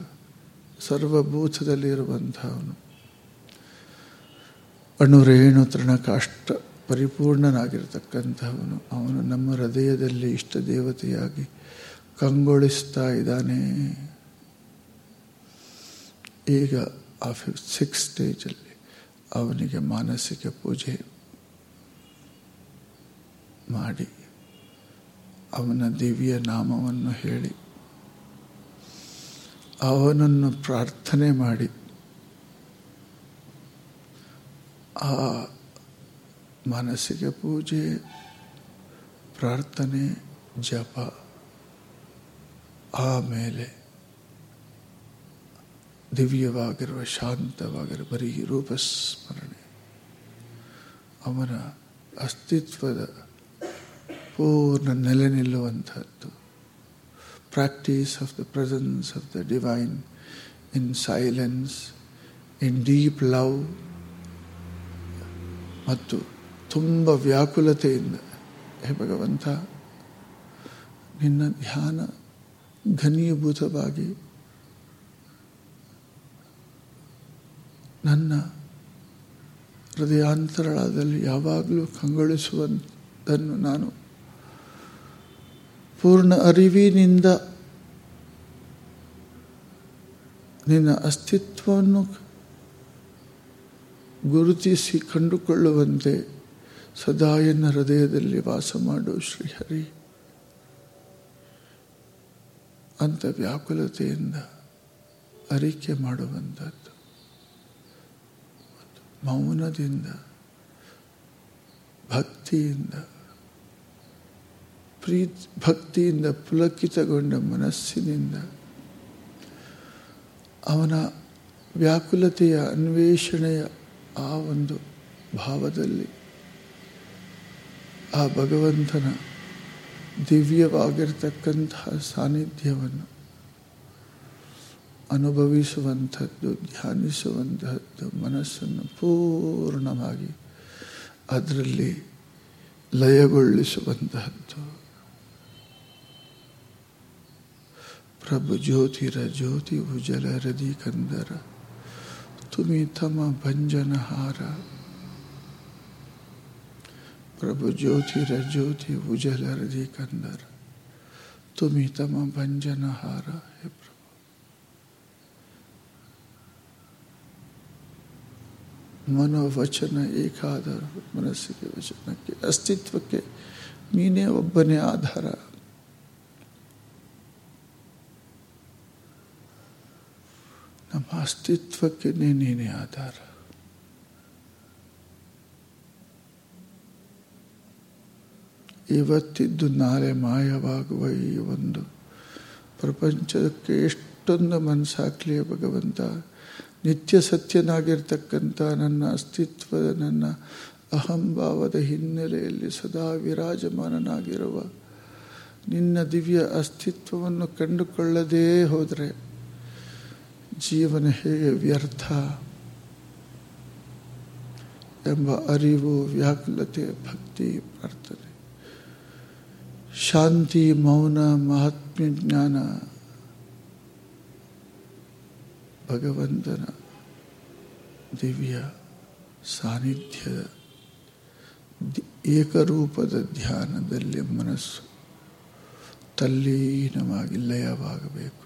ಸರ್ವಭೂತದಲ್ಲಿರುವಂಥವನು. ಅಣುರೇಣು ತೃಣಕಾಷ್ಟ ಪರಿಪೂರ್ಣನಾಗಿರ್ತಕ್ಕಂಥವನು. ಅವನು ನಮ್ಮ ಹೃದಯದಲ್ಲಿ ಇಷ್ಟ ದೇವತೆಯಾಗಿ ಕಂಗೊಳಿಸ್ತಾ ಇದ್ದಾನೆ. ಈಗ ಆ ಫಿಫ್ತ್ ಸಿಕ್ಸ್ ಸ್ಟೇಜಲ್ಲಿ ಅವನಿಗೆ ಮಾನಸಿಕ ಪೂಜೆ ಮಾಡಿ ಅವನ ದಿವ್ಯ ನಾಮವನ್ನು ಹೇಳಿ ಅವನನ್ನು ಪ್ರಾರ್ಥನೆ ಮಾಡಿ ಆ ಮಾನಸಿಕ ಪೂಜೆ, ಪ್ರಾರ್ಥನೆ, ಜಪ ಆಮೇಲೆ ದಿವ್ಯವಾಗಿರುವ, ಶಾಂತವಾಗಿರುವ, ಬರೀ ರೂಪಸ್ಮರಣೆ. ಅವನ ಅಸ್ತಿತ್ವದ ಪೂರ್ಣ ನೆಲೆ ನಿಲ್ಲುವಂಥದ್ದು. Practice of the presence of the divine in silence in deep love ಮತ್ತು ತುಂಬ ವ್ಯಾಕುಲತೆಯಿಂದ, ಹೇ ಭಗವಂತ, ನಿನ್ನ ಧ್ಯಾನ ಘನೀಭೂತವಾಗಿ ನನ್ನ ಹೃದಯಾಂತರಾಳದಲ್ಲಿ ಯಾವಾಗಲೂ ಕಂಗೊಳಿಸುವುದನ್ನು ನಾನು ಪೂರ್ಣ ಅರಿವಿನಿಂದ ನಿನ್ನ ಅಸ್ತಿತ್ವವನ್ನು ಗುರುತಿಸಿ ಕಂಡುಕೊಳ್ಳುವಂತೆ ಸದಾ ಎನ್ನ ಹೃದಯದಲ್ಲಿ ವಾಸ ಮಾಡು, ಶ್ರೀಹರಿ. ಅಂತ ವ್ಯಾಕುಲತೆಯಿಂದ ಅರಿಕೆ ಮಾಡುವಂಥದ್ದು ಮೌನದಿಂದ, ಭಕ್ತಿಯಿಂದ, ಪ್ರೀತ್, ಭಕ್ತಿಯಿಂದ ಪುಲಕಿತಗೊಂಡ ಮನಸ್ಸಿನಿಂದ ಅವನ ವ್ಯಾಕುಲತೆಯ ಅನ್ವೇಷಣೆಯ ಆ ಒಂದು ಭಾವದಲ್ಲಿ ಆ ಭಗವಂತನ ದಿವ್ಯವಾಗಿರ್ತಕ್ಕಂತಹ ಸಾನ್ನಿಧ್ಯವನ್ನು ಅನುಭವಿಸುವಂಥದ್ದು ಧ್ಯಾನಿಸುವಂತಹದ್ದು ಮನಸ್ಸನ್ನು ಪೂರ್ಣವಾಗಿ ಅದರಲ್ಲಿ ಲಯಗೊಳಿಸುವಂತಹದ್ದು ಪ್ರಭು ಜ್ಯೋತಿರ ಜ್ಯೋತಿ ಉಜಲ ಹೃದಿ ಕಂದರ, ತುಮಿ ತಮ ಭಂಜನಹಾರ ಪ್ರಭು ಜ್ಯೋತಿರ ಜ್ಯೋತಿ ಉಜಲ ಹೃದಿ ಕಂದರ, ತುಮಿ ತಮ ಭಂಜನಹಾರ ಹೇ ಪ್ರಭು ಮನೋವಚನ ಏಕಾದ ಮನಸ್ಸಿಗೆ ವಚನಕ್ಕೆ ಅಸ್ತಿತ್ವಕ್ಕೆ ನೀನೇ ಒಬ್ಬನೇ ಆಧಾರ ನಮ್ಮ ಅಸ್ತಿತ್ವಕ್ಕೆ ನೀನೇ ಆಧಾರ ಇವತ್ತಿದ್ದು ನಾಳೆ ಮಾಯವಾಗುವ ಈ ಒಂದು ಪ್ರಪಂಚಕ್ಕೆ ಎಷ್ಟೊಂದು ಮನಸ್ಸಾಗಲಿ ಭಗವಂತ ನಿತ್ಯ ಸತ್ಯನಾಗಿರ್ತಕ್ಕಂಥ ನನ್ನ ಅಸ್ತಿತ್ವದ ನನ್ನ ಅಹಂಭಾವದ ಹಿನ್ನೆಲೆಯಲ್ಲಿ ಸದಾ ವಿರಾಜಮಾನನಾಗಿರುವ ನಿನ್ನ ದಿವ್ಯ ಅಸ್ತಿತ್ವವನ್ನು ಕಂಡುಕೊಳ್ಳದೇ ಹೋದರೆ ಜೀವನ ಹೇಗೆ ವ್ಯರ್ಥ? ಎಂಬ ಅರಿವು, ವ್ಯಾಕುಲತೆ, ಭಕ್ತಿ ಪ್ರಾರ್ಥನೆ ಶಾಂತಿ, ಮೌನ, ಮಹಾತ್ಮ್ಯ, ಜ್ಞಾನ ಭಗವಂತನ ದಿವ್ಯ ಸಾನ್ನಿಧ್ಯದ ಏಕರೂಪದ ಧ್ಯಾನದಲ್ಲಿ ಮನಸ್ಸು ತಲ್ಲೀನವಾಗಿ ಲಯವಾಗಬೇಕು.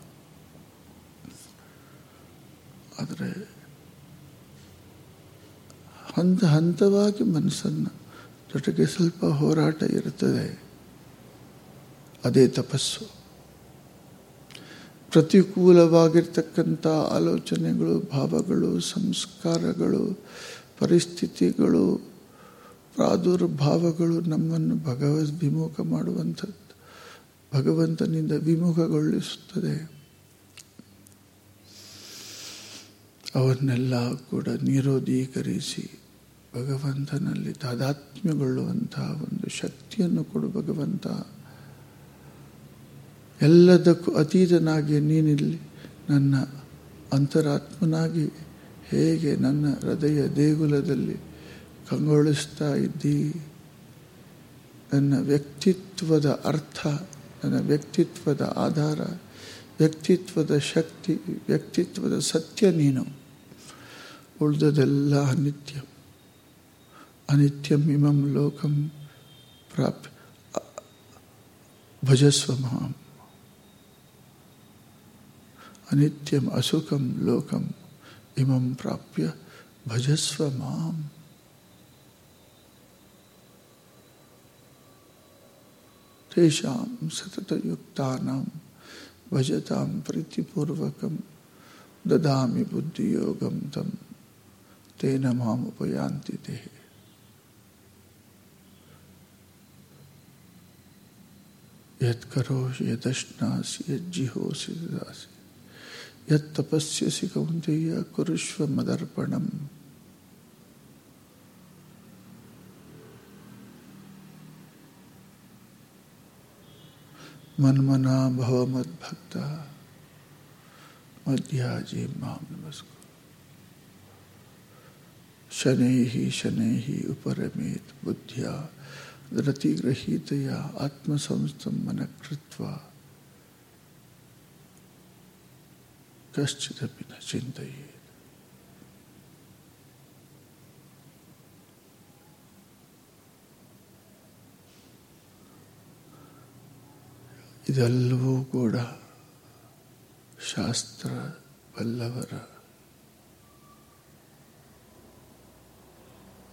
ಆದರೆ ಹಂತ ಹಂತವಾಗಿ ಮನಸ್ಸನ್ನು ಜೊತೆಗೆ ಸ್ವಲ್ಪ ಹೋರಾಟ ಇರುತ್ತದೆ. ಅದೇ ತಪಸ್ಸು. ಪ್ರತಿಕೂಲವಾಗಿರ್ತಕ್ಕಂಥ ಆಲೋಚನೆಗಳು, ಭಾವಗಳು, ಸಂಸ್ಕಾರಗಳು, ಪರಿಸ್ಥಿತಿಗಳು, ಪ್ರಾದುರ್ಭಾವಗಳು ನಮ್ಮನ್ನು ಭಗವದ್ ವಿಮುಖ ಮಾಡುವಂಥದ್ದು, ಭಗವಂತನಿಂದ ವಿಮುಖಗೊಳಿಸುತ್ತದೆ ಅವನ್ನೆಲ್ಲ ಕೂಡ ನಿರೋಧೀಕರಿಸಿ ಭಗವಂತನಲ್ಲಿ ತಾದಾತ್ಮ್ಯಗೊಳ್ಳುವಂತಹ ಒಂದು ಶಕ್ತಿಯನ್ನು ಕೊಡು ಭಗವಂತ. ಎಲ್ಲದಕ್ಕೂ ಅತೀತನಾಗಿ ನೀನಿಲ್ಲಿ ನನ್ನ ಅಂತರಾತ್ಮನಾಗಿ ಹೇಗೆ ನನ್ನ ಹೃದಯ ದೇಗುಲದಲ್ಲಿ ಕಂಗೊಳಿಸ್ತಾ ಇದ್ದೀ? ನನ್ನ ವ್ಯಕ್ತಿತ್ವದ ಅರ್ಥ, ನನ್ನ ವ್ಯಕ್ತಿತ್ವದ ಆಧಾರ, ವ್ಯಕ್ತಿತ್ವದ ಶಕ್ತಿ, ವ್ಯಕ್ತಿತ್ವದ ಸತ್ಯ ನೀನು. ಉಳಿದದೆಲ್ಲ ಅನಿತ್ಯ. ಅನಿತ್ಯಂ ಇಮಂ ಲೋಕಂ ಪ್ರಾಪ್ ಭಜಸ್ವ ಮಾಂ. अनित्यम असुखम लोकम, इमं प्राप्य भजस्व माम। तेषां सततयुक्तानां भजतां प्रीतिपूर्वकं ददामि बुद्धियोगं तं, तेन मामुपयान्ति ते यत्करोषि यदश्नासि यज्जिहोसि, ददासि। यपस्यसि कौंतेय कुरुष्व मदर्पणम मनमना भव मद भक्ता मध्याजी माम नमस्कार। शनै ही शनै ही उपरमेत बुद्धिया धृतिगृहीतया आत्मसंस्थम मन कृत्वा ಕಶ್ಚಿದಪಿ ನ ಚಿಂತೆಯೇ ಇದೆಲ್ಲವೂ ಕೂಡ ಶಾಸ್ತ್ರ ಬಲ್ಲವರ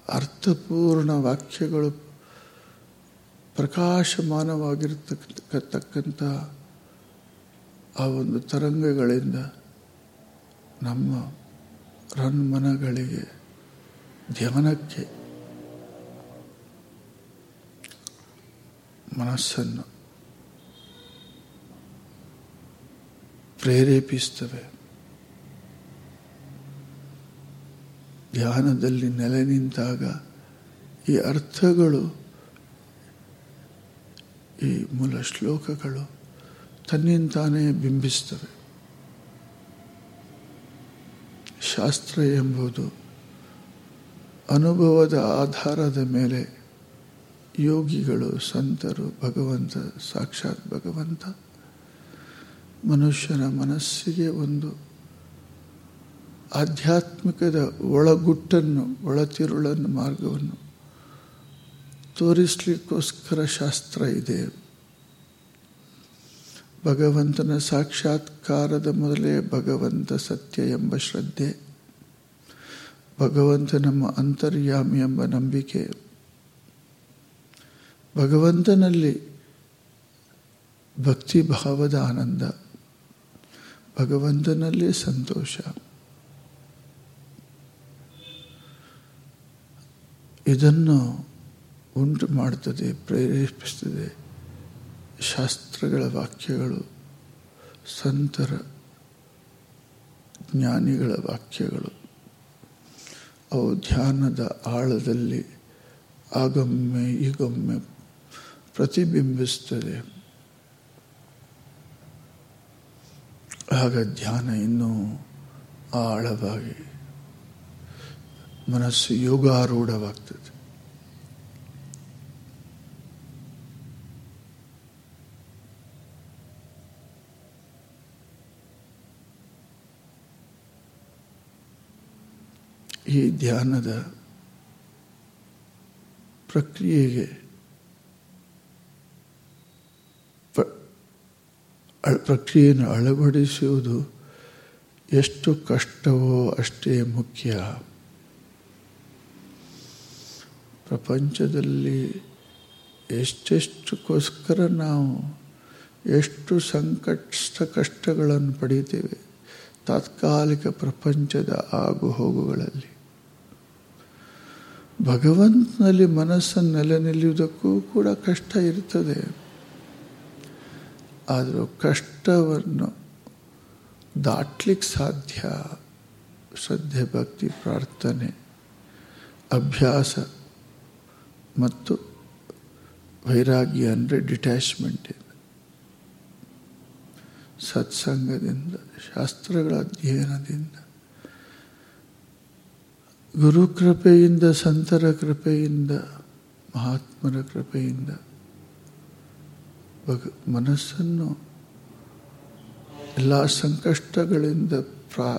ಅರ್ಥಪೂರ್ಣ ವಾಕ್ಯಗಳು ಪ್ರಕಾಶಮಾನವಾಗಿರ್ತಕ್ಕಂಥ ಆ ಒಂದು ತರಂಗಗಳಿಂದ ನಮ್ಮ ರನ್ಮನಗಳಿಗೆ ಧ್ಯಾನಕ್ಕೆ ಮನಸ್ಸನ್ನು ಪ್ರೇರೇಪಿಸ್ತವೆ. ಧ್ಯಾನದಲ್ಲಿ ನೆಲೆ ನಿಂತಾಗ ಈ ಅರ್ಥಗಳು, ಈ ಮೂಲ ಶ್ಲೋಕಗಳು ತನ್ನಿಂತಾನೇ ಬಿಂಬಿಸ್ತವೆ. ಶಾಸ್ತ್ರ ಎಂಬುದು ಅನುಭವದ ಆಧಾರದ ಮೇಲೆ ಯೋಗಿಗಳು ಸಂತರು, ಭಗವಂತ, ಸಾಕ್ಷಾತ್ ಭಗವಂತ. ಮನುಷ್ಯನ ಮನಸ್ಸಿಗೆ ಒಂದು ಆಧ್ಯಾತ್ಮಿಕದ ಒಳಗುಟ್ಟನ್ನು, ಒಳತಿರುಳನ್ನು, ಮಾರ್ಗವನ್ನು ತೋರಿಸಲಿಕ್ಕೋಸ್ಕರ ಶಾಸ್ತ್ರ ಇದೆ. ಭಗವಂತನ ಸಾಕ್ಷಾತ್ಕಾರದ ಮೊದಲೇ ಭಗವಂತ ಸತ್ಯ ಎಂಬ ಶ್ರದ್ಧೆ. ಭಗವಂತ ನಮ್ಮ ಅಂತರ್ಯಾಮಿ ಎಂಬ ನಂಬಿಕೆ. ಭಗವಂತನಲ್ಲಿ ಭಕ್ತಿ ಭಾವದ ಆನಂದ. ಭಗವಂತನಲ್ಲಿ ಸಂತೋಷ. ಇದನ್ನು ಉಂಟು ಮಾಡ್ತದೆ, ಪ್ರೇರೇಪಿಸ್ತದೆ. ಶಾಸ್ತ್ರಗಳ ವಾಕ್ಯಗಳು, ಸಂತರ ಜ್ಞಾನಿಗಳ ವಾಕ್ಯಗಳು. ಅವು ಧ್ಯಾನದ ಆಳದಲ್ಲಿ ಆಗೊಮ್ಮೆ ಈಗೊಮ್ಮೆ ಪ್ರತಿಬಿಂಬಿಸ್ತದೆ ಆಗ ಧ್ಯಾನ ಇನ್ನೂ ಆಳವಾಗಿ, ಮನಸ್ಸು ಯೋಗಾರೂಢವಾಗ್ತದೆ. ಈ ಧ್ಯಾನದ ಪ್ರಕ್ರಿಯೆಗೆ ಪ್ರಕ್ರಿಯೆಯನ್ನು ಅಳವಡಿಸುವುದು ಎಷ್ಟು ಕಷ್ಟವೋ ಅಷ್ಟೇ ಮುಖ್ಯ. ಪ್ರಪಂಚದಲ್ಲಿ ಎಷ್ಟೆಷ್ಟಕ್ಕೋಸ್ಕರ ನಾವು ಎಷ್ಟು ಸಂಕಷ್ಟ ಕಷ್ಟಗಳನ್ನು ಪಡೀತೇವೆ. ತಾತ್ಕಾಲಿಕ ಪ್ರಪಂಚದ ಆಗು ಹೋಗುಗಳಲ್ಲಿ. ಭಗವಂತನಲ್ಲಿ ಮನಸ್ಸನ್ನು ನೆಲೆ ನಿಲ್ಲುವುದಕ್ಕೂ ಕೂಡ ಕಷ್ಟ ಇರ್ತದೆ. ಆದರೂ ಕಷ್ಟವನ್ನು ದಾಟ್ಲಿಕ್ಕೆ ಸಾಧ್ಯ. ಶ್ರದ್ಧೆ, ಭಕ್ತಿ, ಪ್ರಾರ್ಥನೆ, ಅಭ್ಯಾಸ ಮತ್ತು ವೈರಾಗ್ಯ ಅಂದರೆ ಡಿಟ್ಯಾಚ್ಮೆಂಟ್ ಸತ್ಸಂಗದಿಂದ, ಶಾಸ್ತ್ರಗಳ ಅಧ್ಯಯನದಿಂದ ಗುರು ಕೃಪೆಯಿಂದ ಸಂತರ ಕೃಪೆಯಿಂದ, ಮಹಾತ್ಮರ ಕೃಪೆಯಿಂದ ಭಗ, ಮನಸ್ಸನ್ನು ಎಲ್ಲ ಸಂಕಷ್ಟಗಳಿಂದ ಪ್ರಾ,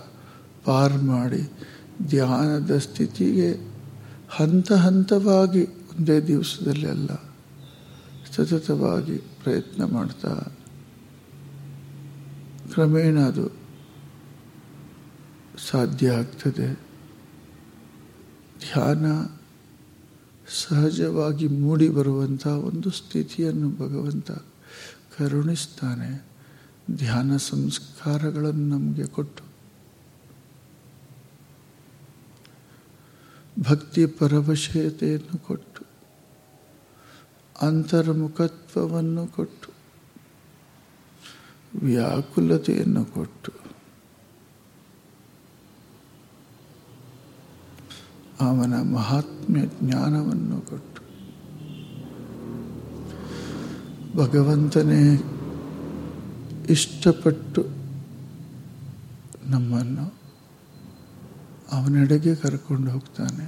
ಪಾರ್ ಮಾಡಿ ಧ್ಯಾನದ ಸ್ಥಿತಿಗೆ ಹಂತ ಹಂತವಾಗಿ ಒಂದೇ ದಿವಸದಲ್ಲಿ ಅಲ್ಲ, ಸತತವಾಗಿ ಪ್ರಯತ್ನ ಮಾಡ್ತಾ ಕ್ರಮೇಣ ಅದು ಸಾಧ್ಯ ಆಗ್ತದೆ. ಧ್ಯಾನ ಸಹಜವಾಗಿ ಮೂಡಿ ಬರುವಂಥ ಒಂದು ಸ್ಥಿತಿಯನ್ನು ಭಗವಂತ ಕರುಣಿಸ್ತಾನೆ. ಧ್ಯಾನ ಸಂಸ್ಕಾರಗಳನ್ನು ನಮಗೆ ಕೊಟ್ಟು. ಭಕ್ತಿ ಪರವಶಯತೆಯನ್ನು ಕೊಟ್ಟು. ಅಂತರ್ಮುಖತ್ವವನ್ನು ಕೊಟ್ಟು. ವ್ಯಾಕುಲತೆಯನ್ನು ಕೊಟ್ಟು. ಅವನ ಮಹಾತ್ಮ್ಯ ಜ್ಞಾನವನ್ನು ಕೊಟ್ಟು. ಭಗವಂತನೇ ಇಷ್ಟಪಟ್ಟು ನಮ್ಮನ್ನು ಅವನೆಡೆಗೆ ಕರ್ಕೊಂಡು ಹೋಗ್ತಾನೆ.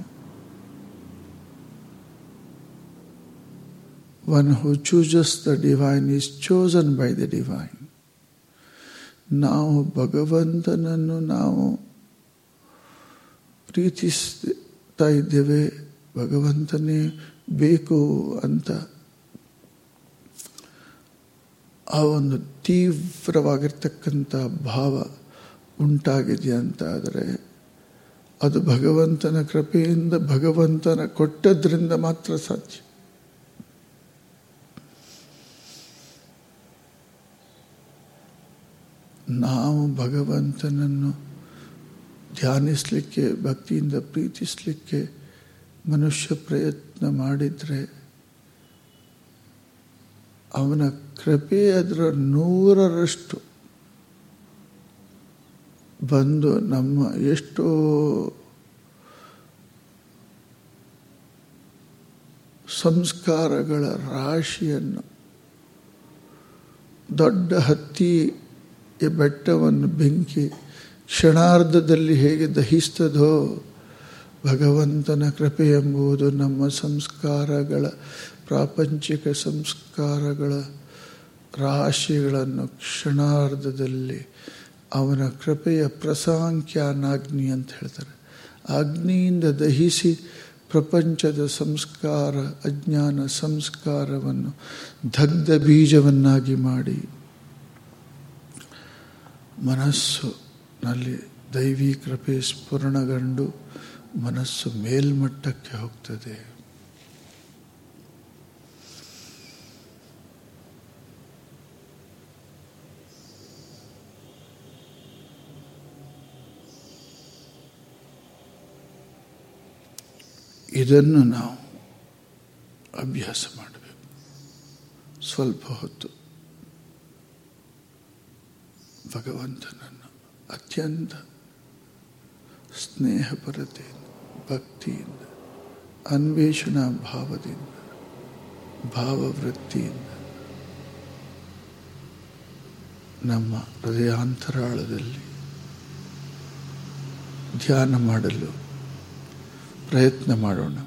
One who chooses the divine is chosen by the divine ನಾವು ಭಗವಂತನನ್ನು ನಾವು ಪ್ರೀತಿಸ್ತಾ ಇದ್ದೇವೆ, ಭಗವಂತನೇ ಬೇಕು ಅಂತ. ಆ ಒಂದು ತೀವ್ರವಾಗಿರ್ತಕ್ಕಂಥ ಭಾವ ಉಂಟಾಗಿದೆ ಅಂತ ಆದರೆ, ಅದು ಭಗವಂತನ ಕೃಪೆಯಿಂದ ಭಗವಂತನ ಕೊಟ್ಟದ್ರಿಂದ ಮಾತ್ರ ಸಾಧ್ಯ. ನಾವು ಭಗವಂತನನ್ನು ಧ್ಯಾನಿಸಲಿಕ್ಕೆ, ಭಕ್ತಿಯಿಂದ ಪ್ರೀತಿಸಲಿಕ್ಕೆ ಮನುಷ್ಯ ಪ್ರಯತ್ನ ಮಾಡಿದರೆ ಅವನ ಕೃಪೆ ಅದರ ನೂರರಷ್ಟು ಬಂದು ನಮ್ಮ ಎಷ್ಟೋ ಸಂಸ್ಕಾರಗಳ ರಾಶಿಯನ್ನು ದೊಡ್ಡ ಹತ್ತಿ ಬೆಟ್ಟವನ್ನು ಬೆಂಕಿ ಕ್ಷಣಾರ್ಧದಲ್ಲಿ ಹೇಗೆ ದಹಿಸ್ತದೋ ಭಗವಂತನ ಕೃಪೆ ಎಂಬುದು ನಮ್ಮ ಸಂಸ್ಕಾರಗಳ ಪ್ರಾಪಂಚಿಕ ಸಂಸ್ಕಾರಗಳ ರಾಶಿಗಳನ್ನು ಕ್ಷಣಾರ್ಧದಲ್ಲಿ ಅವನ ಕೃಪೆಯ ಪ್ರಸಾಂಖ್ಯಾನಾಗ್ನಿ ಅಂತ ಹೇಳ್ತಾರೆ. ಅಗ್ನಿಯಿಂದ ದಹಿಸಿ ಪ್ರಪಂಚದ ಸಂಸ್ಕಾರ, ಅಜ್ಞಾನ ಸಂಸ್ಕಾರವನ್ನು ದಗ್ಧ ಬೀಜವನ್ನಾಗಿ ಮಾಡಿ ಮನಸ್ಸು ನಲ್ಲಿ ದೈವಿ ಕೃಪೆ ಸ್ಫುರಣಗೊಂಡು ಮನಸ್ಸು ಮೇಲ್ಮಟ್ಟಕ್ಕೆ ಹೋಗ್ತದೆ. ಇದನ್ನು ನಾವು ಅಭ್ಯಾಸ ಮಾಡಬೇಕು. ಸ್ವಲ್ಪ ಹೊತ್ತು ಭಗವಂತನನ್ನು ಅತ್ಯಂತ ಸ್ನೇಹಪರತೆಯಿಂದ ಭಕ್ತಿಯಿಂದ ಅನ್ವೇಷಣಾ ಭಾವದಿಂದ ಭಾವವೃತ್ತಿಯಿಂದ ನಮ್ಮ ಹೃದಯಾಂತರಾಳದಲ್ಲಿ ಧ್ಯಾನ ಮಾಡಲು ಪ್ರಯತ್ನ ಮಾಡೋಣ.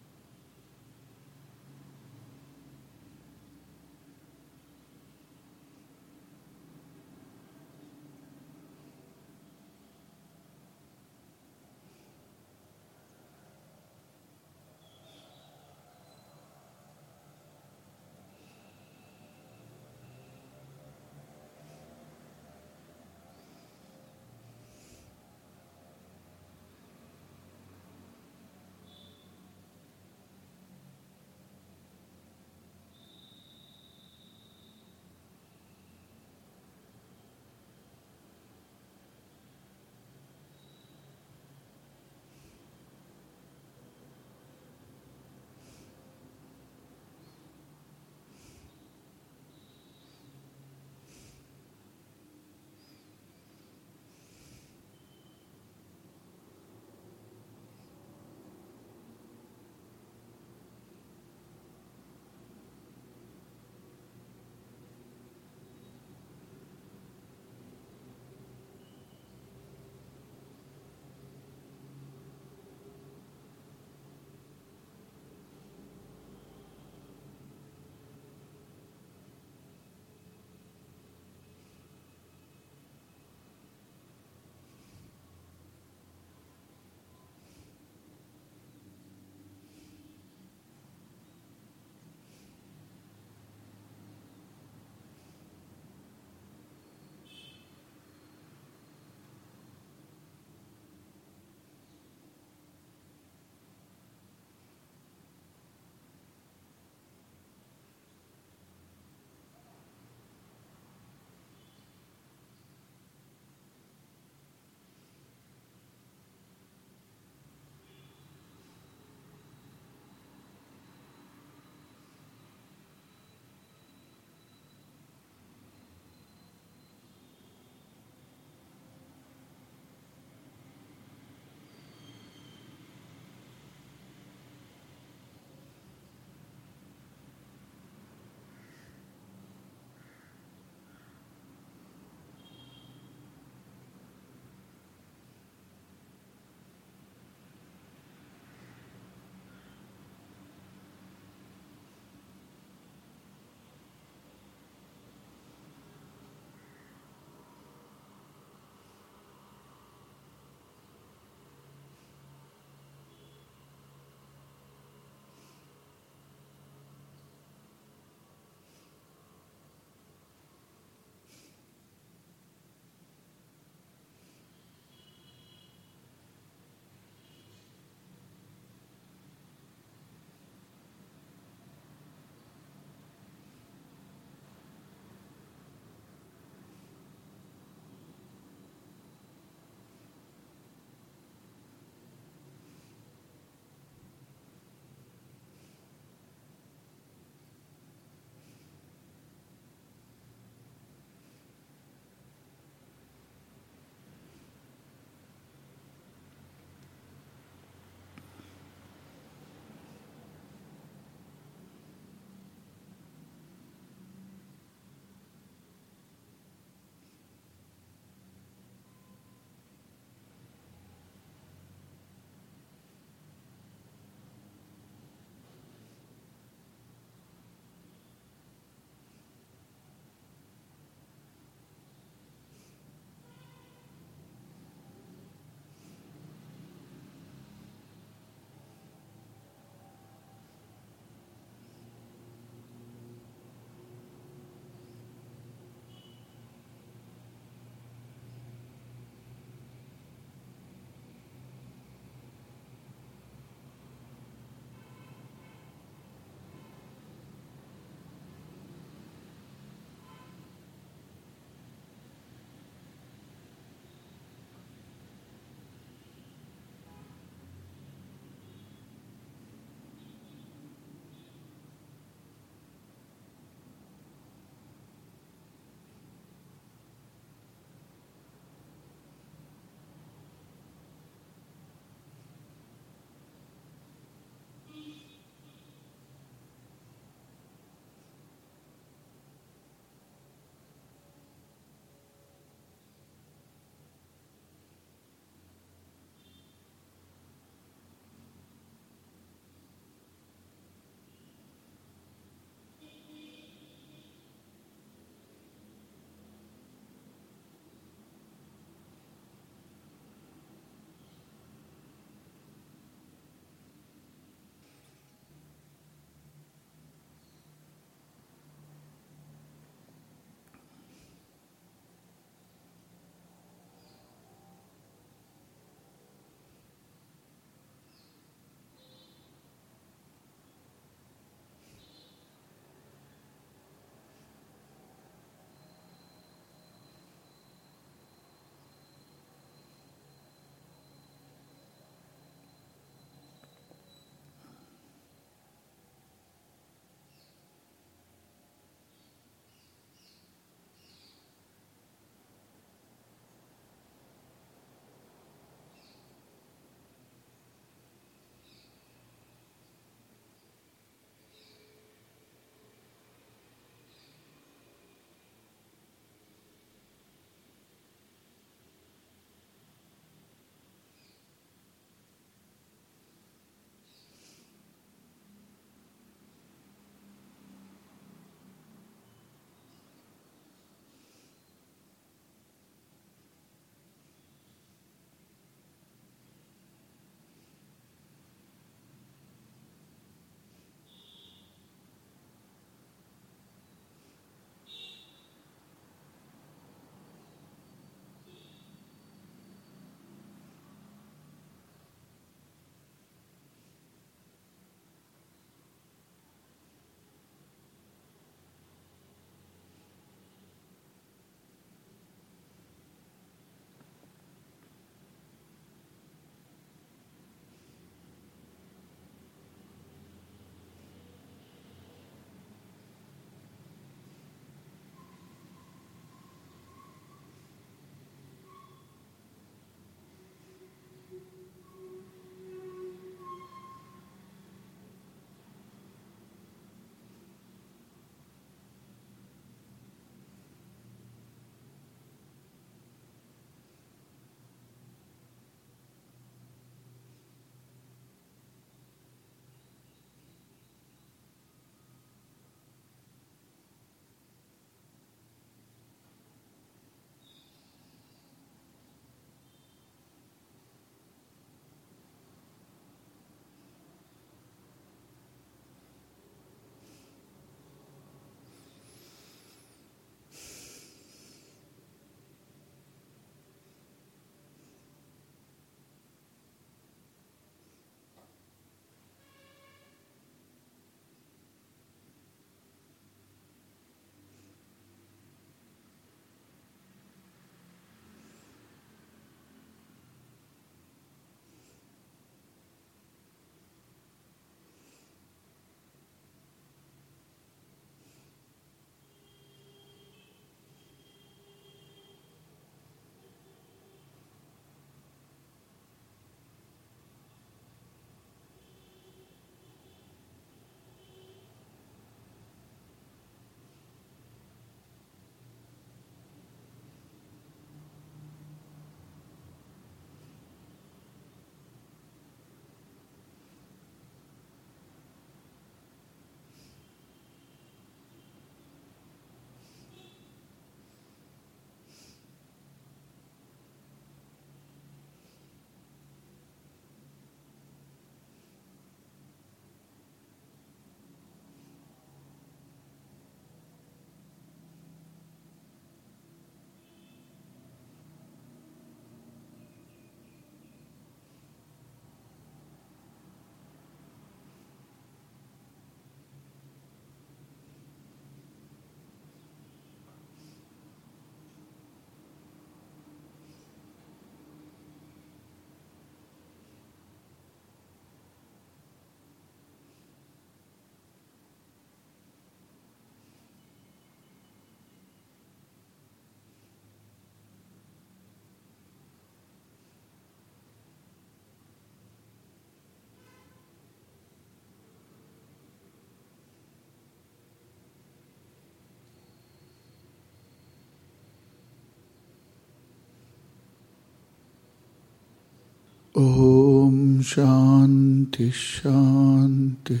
ओम शांति शांति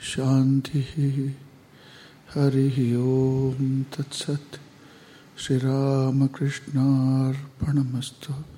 शांति हरि ओम तत्सत। श्री रामकृष्णार्पणमस्तु।